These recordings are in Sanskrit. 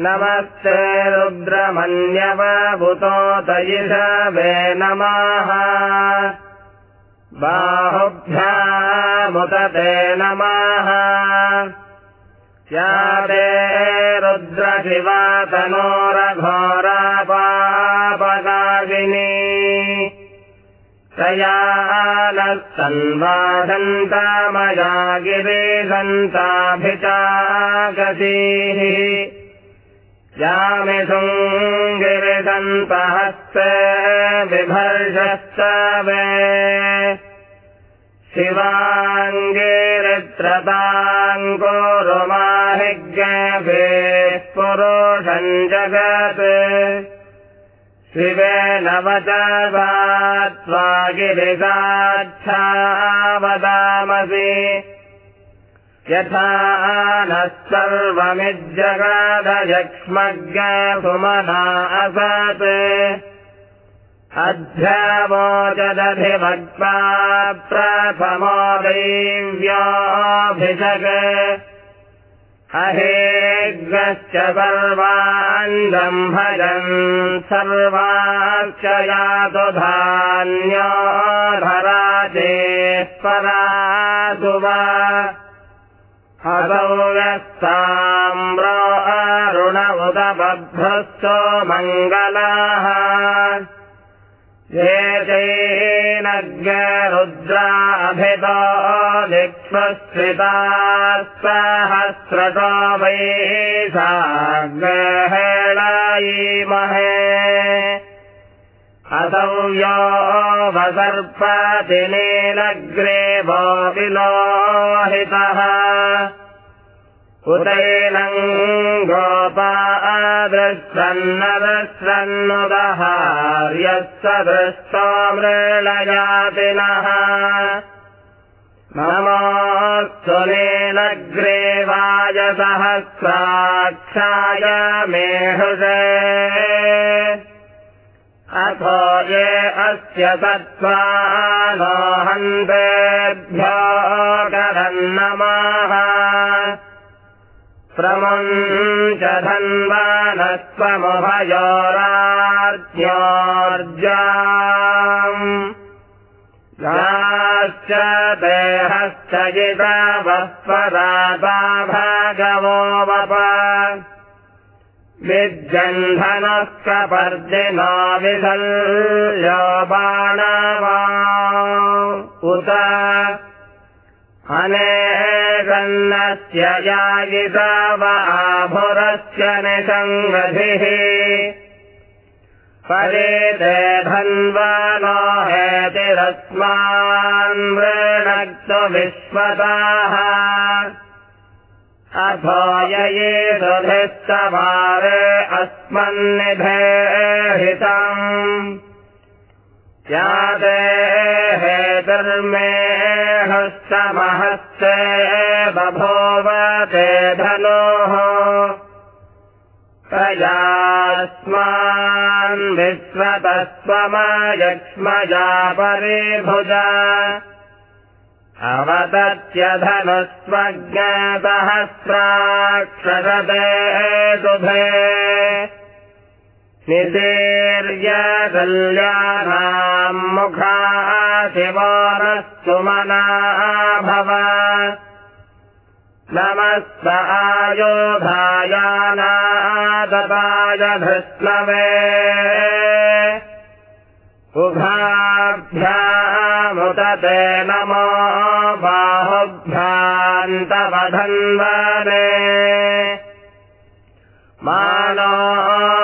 नमस्ते रुद्रमन्यवभूतोतयिषवे नमः। बाहुभ्यामुदते नमः। यादे रुद्रशिवातनोरघोरापापगागिनी तया नः सन्वासन्तामया गिरिसन्ताभिचागतीः यामि सुङ्गिरिदन्तहस्ते बिभर्षश्च वे शिवाङ्गिरित्रताङ्कुरुमाहिज्ञभिः पुरुषम् जगत् शिवेन वचर्वा गिरिसाच्छा वदामसि यथा नः सर्वमिज्जगादयक्ष्मज्ञसुमना असत् अध्यावोचदधिभक्त्वा प्रथमो दैव्याभिषग अहेग्नश्च सर्वान्दम् भजन् सर्वाश्च यातु धान्यो धराजे परासु वा हसौ अरुण उदबद्धश्च मङ्गलाः। ये चैनज्ञरुद्राभितो दिक्ष्मश्रिताः वै साग्रहेणायीमहे असौ यो वसर्पतिनीलग्रेवो विलोहितः। उदैनम् गोपादृश्रन्नदृश्रन्नुदहार्यः सदृष्टो मृळयातिनः नमोऽस्तु नीलग्रेवाय सहस्राक्षाय मेहुषे अथो ये अस्य करन्नमाः प्रमुञ्च धन्वानत्वमुभयोरार्ज्योर्जा याश्च देहश्च जितावः पदाता भगवो वप। विजन्धनः कपर्दिनो विधल्यो बाणवा। उत अनेकन्नस्य यायितावाभुरस्य निसङ्गधिः परे ते धन्वानो हेतिरस्मान् वृणक्तु विश्वताः अथो यये सुधिस्तवारे अस्मन्निधेहितम् याते हेतुर्मे हस्तमहस्ते बभूव ते धनोः तयास्मान् विश्वतस्त्वमयक्ष्मजा परिभुजा अवदत्यधनुस्वज्ञातहस्राक्षरते दुभे नितीर्यकल्याणाम् मुखा शिवो नः सुमना भव नमस्त आयोधायानादपाय धृष्णवे उभाभ्यामुदते नमो बाहुभ्यान्तवधन्वने। मानो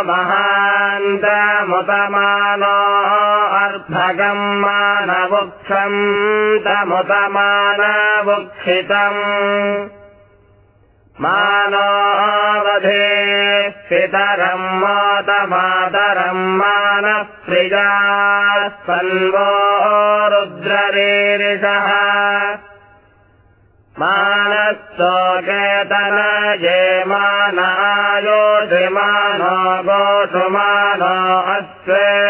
महान्तमुतमानो अर्धगम् मानवुक्षम् तमुतमानवुक्षितम् मानोऽवधे पितरम् मातमातरम् मानः प्रिया सन्वो रुद्ररीरिषः मानस्तोकेतनये मानायोषिमानो गोषुमानो अस्वे सुरीरिषः मानो वीरा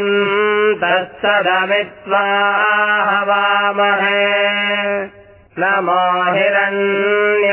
रुद्रभामिनावधेर्हविक्ष्मन् तत्सदमित्वा हवामहे नमो हिरण्यबाहवे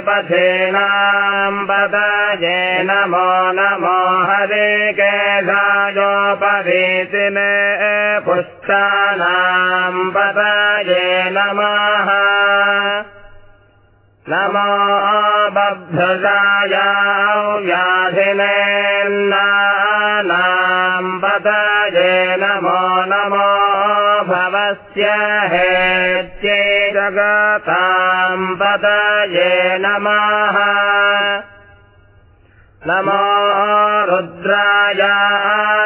पथीनाम् पतये नमो नमो हरे केशायोपवीतिने पुष्टानाम् पतये नमः। नमो व्याधिनेन्नाम् पतये नमो नमो हेत्ये जगताम् पतये नमः। नमो रुद्राय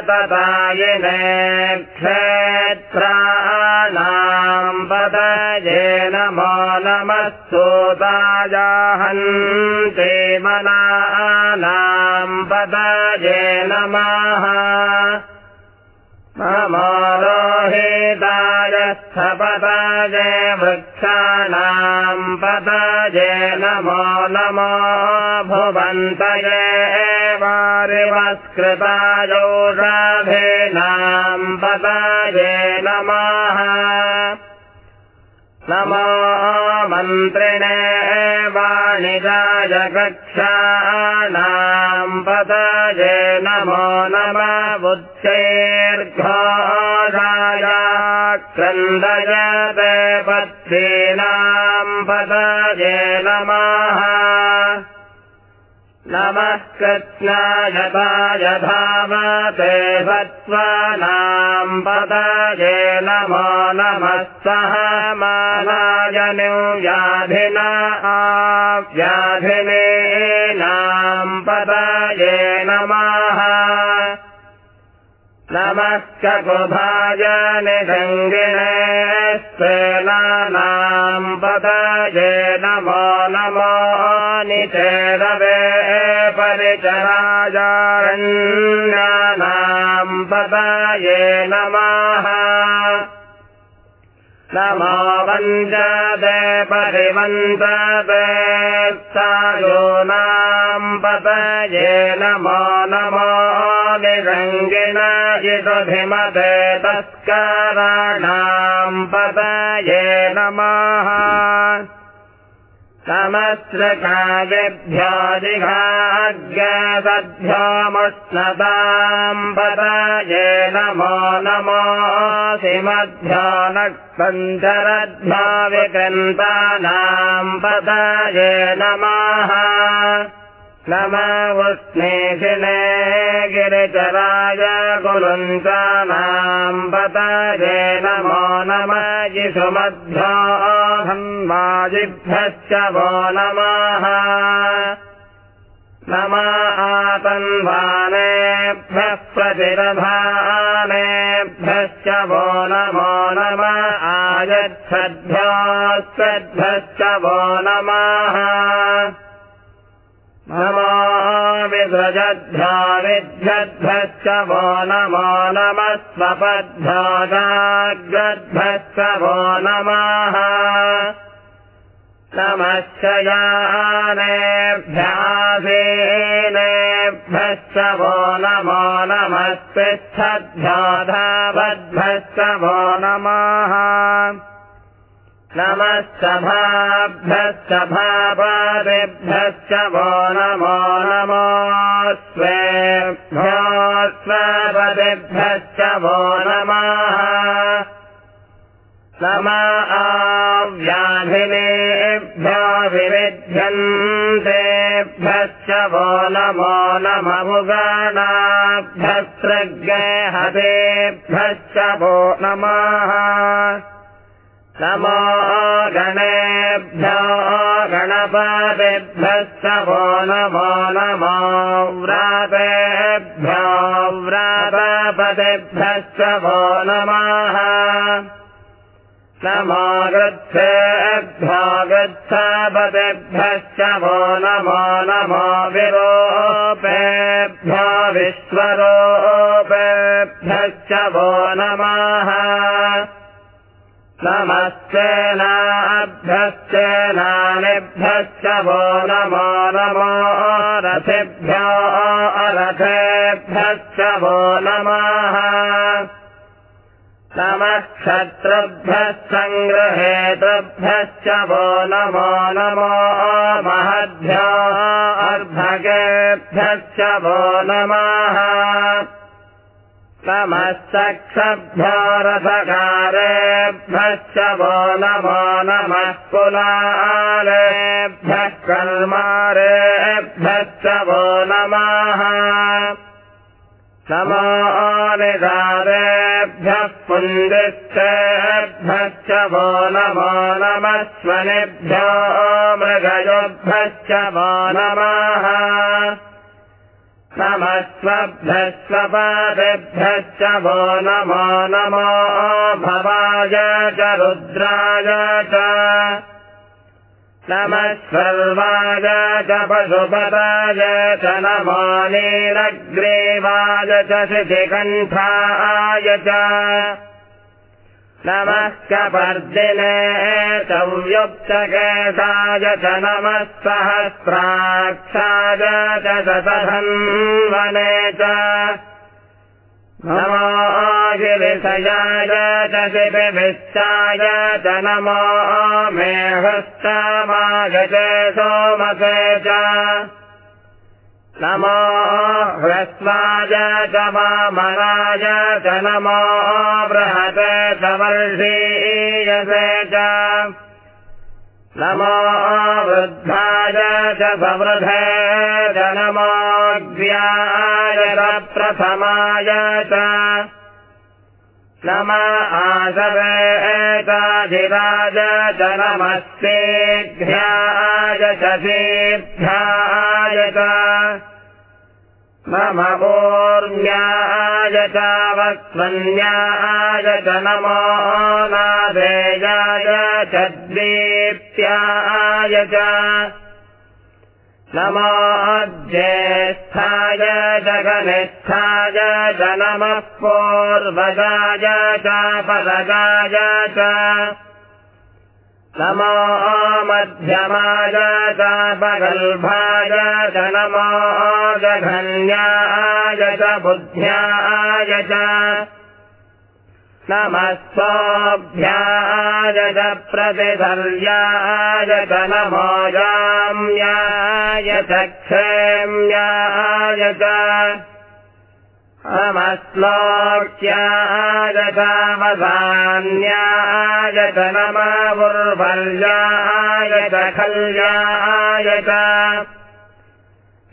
ततायिने क्षेत्राणाम् पतये नमो नमः सूतायाहन्ते मनानाम् पतये नमः नमोरोहिताय स्थपतये वृक्षाणाम् पतये नमो नमो भुवन्तये वारिवस्कृतायोषाधीनाम् पतये नमः। नमो मन्त्रिणे वाणिजाय कक्षाणाम् पतये नमो नम बुद्धैर्घोषाय क्रन्दयते पत्नीनाम् पतये नमः। नमः कृत्स्नाय धावते सत्त्वानाम् पतये नमो नमः। मालाय व्याधिना व्याधिनीनाम् स्वेनानाम् पतये नमो नमो निचेदवे परिचराजारण्यानाम् पतये नमः। नमो वञ्चदे परिवन्दते सायोनाम् पतये नमो नमो निरङ्गिण यदधिमते तस्कराणाम् पतये नमः। समस्रकादिभ्यादिघाग्यसद्भ्योमुष्णताम् पतये नमो नमो सिमभ्यो नक्पञ्चरभ्यो विकृन्तानाम् पतये नमः नम गिरिचराय कुलुञ्चानाम् पतये नमो नम वो नमः। आतन्वानेभ्यः प्रतिरभानेभ्यश्च वो नमो नम। आयच्छद्भ्योऽस्वद्भ्यश्च वो नमः नमो विभ्रजद्भ्यो विद्यद्भ्यश्च वो नमो नमः स्वपद्भ्यो जाग्रद्भ्यश्च वो नमः। नमश्च यानेभ्यासेनेभ्यश्च वो नमो नमस्तिच्छद्भ्यो धावद्भ्यश्च वो नमः नमस्तभाभ्यश्च भापादिभ्यश्च वो नमो नमो स्वेभ्यो स्वपदिभ्यश्च वो नमः। नम आव्याधिनेभ्यो विविध्यन्तेभ्यश्च वो नमो नममुगाणाभ्यस्त्रज्ञहतेभ्यश्च वो नमः नमो गणेभ्यो गणपतिभ्यश्च वो नमो नमो व्रातेभ्यो व्रातपतिभ्यश्च वो नमः नमो गच्छेभ्यगच्छपतिभ्यश्च वो नमो नमो विरोपेभ्य विश्वरोपेभ्यश्च वो नमः नमो रथेभ्यो अरथेभ्यश्च क्षत्रभ्यः सङ्ग्रहेतृभ्यश्च वो नमो नमो महद्भ्यो अर्भगेभ्यश्च वो नमः रथकारेभ्यश्च वो नमो नमः कुलालेभ्यः कर्मारेभ्यश्च वो नमः। नमोनिगारेभ्यः पुण्डिश्चेभ्यश्च वो नमो नमस्वनेभ्यो मृगयोभ्यश्च वो नमः नमस्वभ्यस्वपादेभ्यश्च वो नमो नमो भवाय च रुद्राय च। नमः सर्वाय च पशुपताय च नमो नीलग्रीवाय च शिशिकण्ठाय च नमः कपर्दिने संयुक्तकेशाय च नमः सहस्राक्षाय च शतधन्वने च नमो गिरिशयाय च शिपिभिश्चाय च नमो मेहश्चामाय च सोमसे च नमो ह्रस्वाय च नमो बृहते च नमो वृद्धाय च सवृधे च नमोऽग्र्याय च प्रथमाय च नम आसवेताधिराज च नमस्तेभ्याय च सेभ्याय च मम ऊर्म्याय च च नमो नादेयाय च दीप्त्याय च नमो ज्येष्ठाय जगनिष्ठाय च नमः पूर्वजाय च पदगाय च नमो मध्यमाय च पगल्भाय च नमो जघन्याय च बुद्ध्याय च नमः सोऽभ्याय च प्रतिधर्याय च नमो जाम्याय च क्षेम्याय च नमश्लोक्याय च वसान्याय च नमवुर्वर्याय च खल्याय च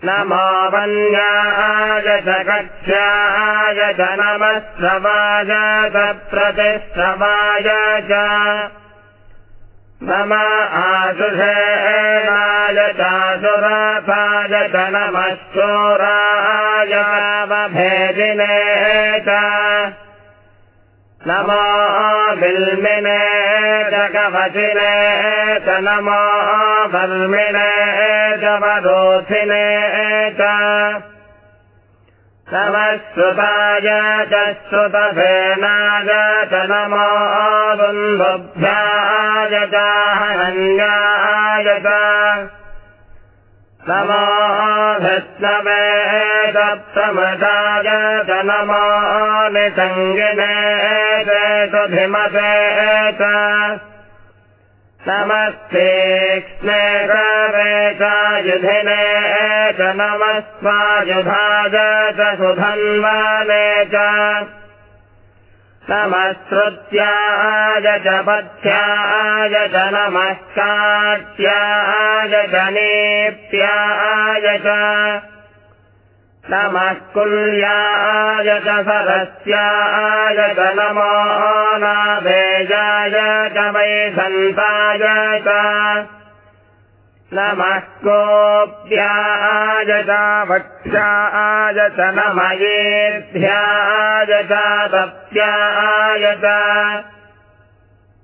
नमो वन्याय च कक्ष्याय च नमः च प्रतिश्रवाय च नम आशुषेणाय चासुराथाय च। नमः शोराय वभेदिने च। नमो बिल्मिने च नमो बल्मिने वरोथिने च नमश्रुताय च श्रुतसेनाय च नमो दुन्दुभ्याय च हरण्याय च नमो धृष्णवे च प्रमदाय च नमो निसङ्गिने च करे चायुधिने च नमः स्वायुधाय च सुधन्वाने च। नमश्रुत्याय च पथ्याय च नमः काट्याय च नेप्याय च नमः कुल्याय च नमो नादेजाय च नमः कोऽप्याय च। वक्ष्याय च नमयेभ्याय च तप्याय च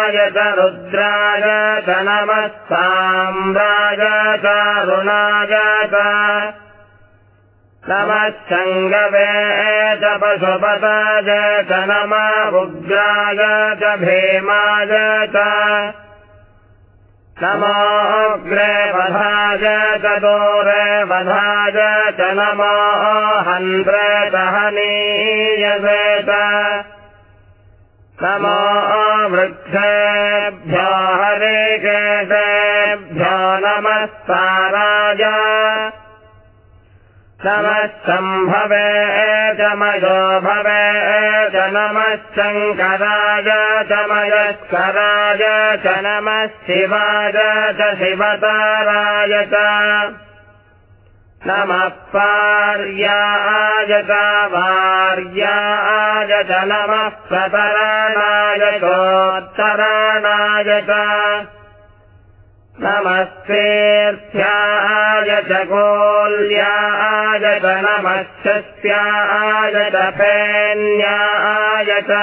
सोमायत रुद्रायत नमः साम्रायत रुणायत नमः सङ्गवेत पशुपतायत नमः उग्रायत भीमायत नमोऽग्रे वधायत दोरे वधायत नमो हन्त्रेत हनीयसेत नमो वृक्षेभ्यो हरिकेशेभ्यो नमः साराय नमः सम्भवे चमयो भवे च नमः शङ्कराय चमयस्कराय च नमः शिवाय च शिवताराय च नमः पार्यायत वार्यायत नमः प्रतरणाय गोत्तराणाय च नमस्तेऽर्थ्याय च गोल्याय च नमः शस्याय च फेन्याय च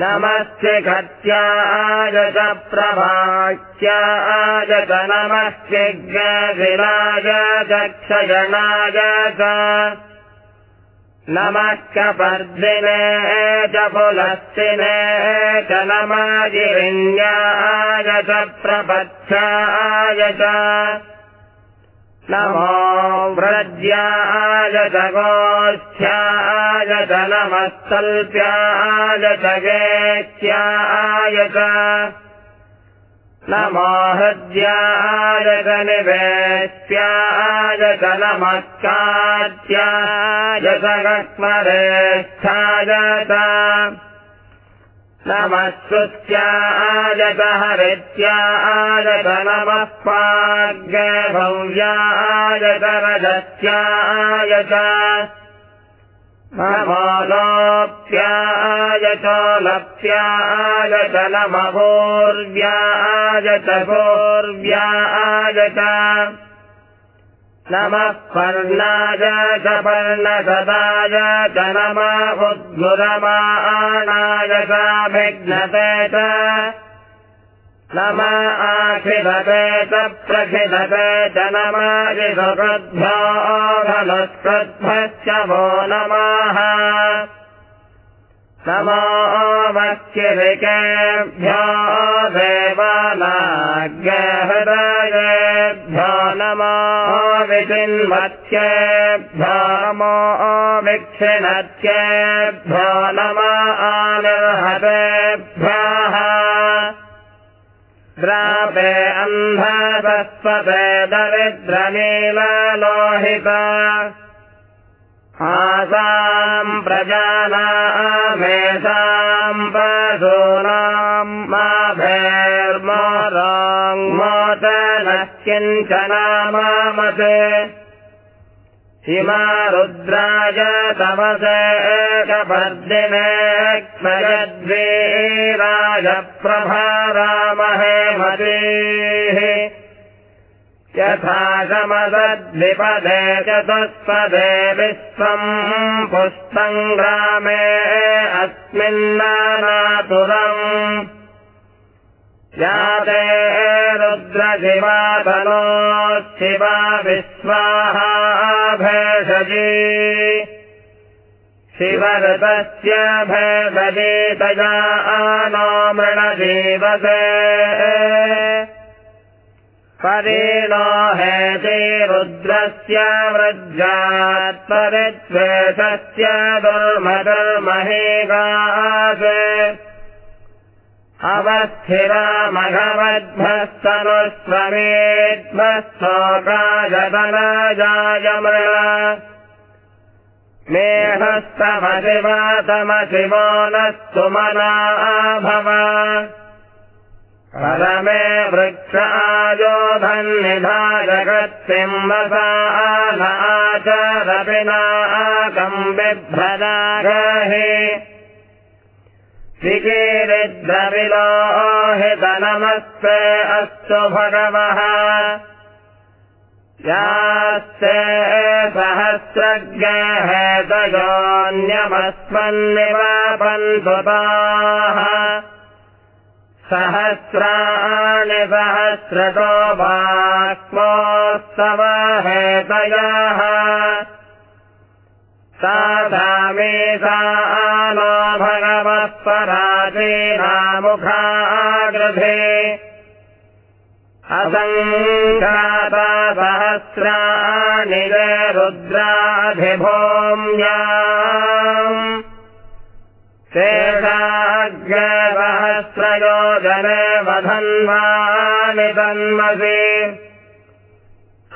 नमस्य घत्याय च प्रभाक्याय च नमस्यज्ञविराय च क्षयणाय च पुलस्तिने च नमगिरिण्याय च प्रपथ्याय च नमो व्रज्याय च नमो हृद्याय च निवेत्याय नमस्कार्त्याय च गक्ष्मरेष्ठाय च नमः सुत्याय च। हरित्याय च। नमः पाग्यभव्याय च रजत्याय च नमोलोप्याय च लप्याय च नमभूर्व्याय च भूर्व्याय च नमः पर्णाय च पर्णसदाय च नमः उद्गुरमाणाय चाभिघ्नते च। नम आखिलते च प्रखिलते च नमाजिसुकृद्भ्यो धनुष्कृद्भश्च वो नमः नमो मत्किरिकेभ्यो देवानाज्ञहृदयेभ्यो नमो विचिन्मत्येभ्यो नमो विक्षिणत्येभ्यो नम आनिर्हतेभ्यः द्रापे अन्धसस्वते दरिद्रनीलोहिता आसाम् प्रजानामेषाम् पशूनाम् माभेर्मोराङ्मोचनः किञ्चनामामसे हिमा रुद्राय तमसे एकपर्दिने क्ष्मयद्वीराय प्रभारामहे मतीः यथा समदद्विपदे चतुष्पदे विश्वम् पुष्पम् ग्रामे अस्मिन्नानातुरम् याते रुद्रशिवातनो शिवा विश्वाहा भेषजी। शिवऋतस्य भेषजीतया नो मृणजीवसे परेणो हेते रुद्रस्य वृज्जात्परित्वेषस्य दुर्मधर्महेगास् अवस्थिरामघवद्भस्तनुस्वमेध्वस्तोकाजतनजाय मृण मेहस्तमशिवातमशिवो नः सुमना भव परमे वृक्षायोधन्निधाजगत्सिंहसा नाचरविनाकम् बिभ्रदागहि विकीरिद्रविलोहितनमस्ते अस्तु भगवः। यास्ते सहस्रज्ञहेतयोऽन्यमस्मन्निवापन्धुताः सहस्राणि सहस्रतो बाक्मोत्सव हेतयः साधामे सा नो भगवः पराचीनामुखागृधे असङ्घाता सहस्राणि च रुद्राधिभूम्या शेषाग्रसहस्रयोजने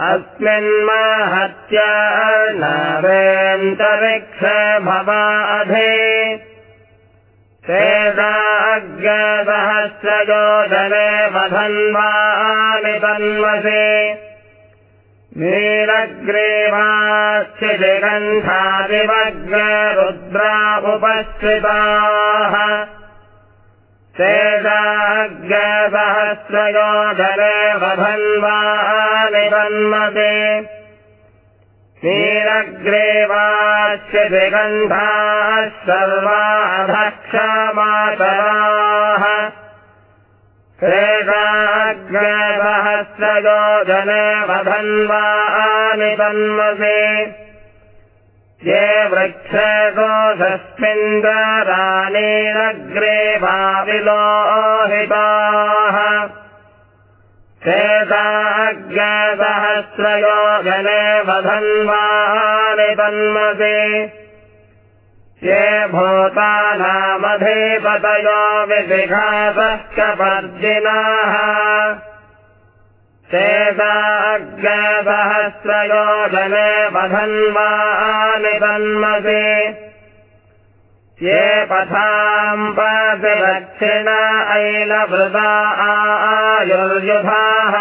अस्मिन्महत्या नवेन्तरिक्ष भवाधे। शेषाग्रसहस्रयोजने वधन्वानि तन्मसि। नीलग्रीवाश्चिदिगन्धादिवग्रुद्रा उपस्थिताः शेषाग्रसहस्रयोधने वधन्वानि तन्मते नीलग्रीवाश्चिदिगन्धाः सर्वाधक्षमातराः। शेषाग्रसहस्रयोजने वधन्वानि तन्मसे ये वृक्षकोशस्मिन्दराणीनग्रेवाविलोहिताः शेषाग्रसहस्रयोजने वधन्वानि तन्मसे ये भूतानामधिपतयो विशिखासः कपर्जिनाः वधन्वानि तन्मसि ये पथाम् पसि दक्षिण ऐलवृता आयुर्युधाः।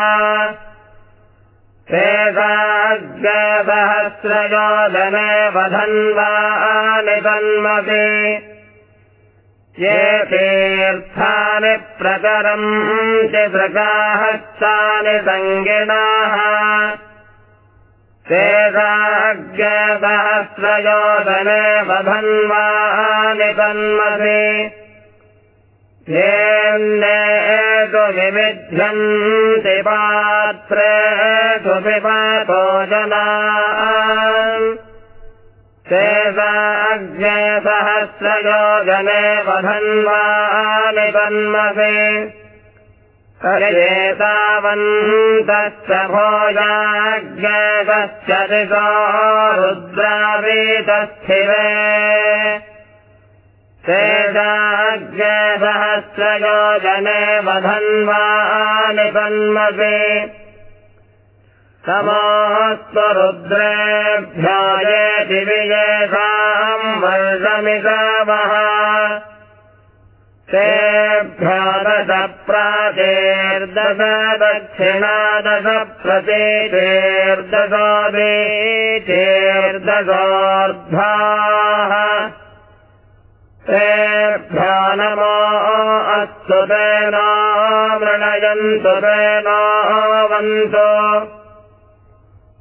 शेषाग्रसहस्रयोजने वधन्वानि तन्मसि ये तीर्थानि प्रकरन्ति सृगाहस्तानि सङ्गिणाः। शेषाग्रसहस्रयोजने वधन्वानि तन्मसि। येन्नेषु विविध्यन्ति पात्रेषु पिबतो जना शेषाग्रसहस्रयोजने वधन्वानि तन्मसे। एतावन्तश्च भोजाग्रगश्च दिशो रुद्रावीतस्थिरे शेषाग्रसहस्रयोजने वधन्वानि तन्मसे समोऽस्तु रुद्रेभ्यो ये दिविजेषाम् वर्षमिकावः। तेभ्यो दश प्राचेर्दश दक्षिणादश प्रचेर्दशोऽर्ध्वाः तेभ्यो नमो अस्तु तेनो मृणयन्तु तेनो वन्तु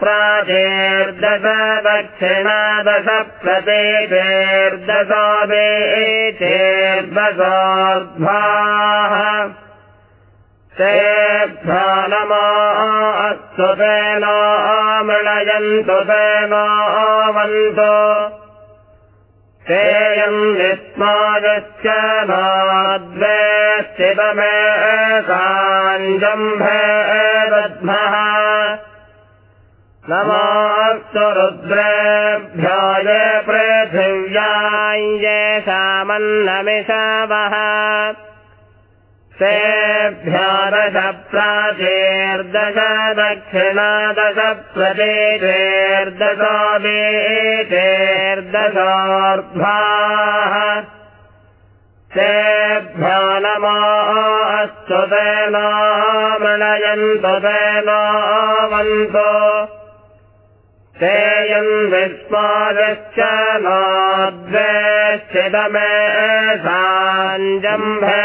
प्राचेर्दश दक्षिणादश तेभ्यो नमो अस्तु तेनो मृणयन्तु तेनो वन्तु तेयम् विस्मायश्च नोद्वेष्टितमे साञ्जम्भे दद्मः नमास्तु रुद्रेभ्याय पृथिव्याय येषामन्नमिषावः तेभ्यादश प्राचेर्दश दक्षिणादश प्रदेशेर्दशादेशेर्दशार्ध्वाः तेभ्यो नमा अस्तु तेनामृणयन्तु तेनावन्तो तेयम् विस्मादश्च नाद्वेश्चिदमे साञ्जम्भे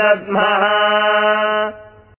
दद्मः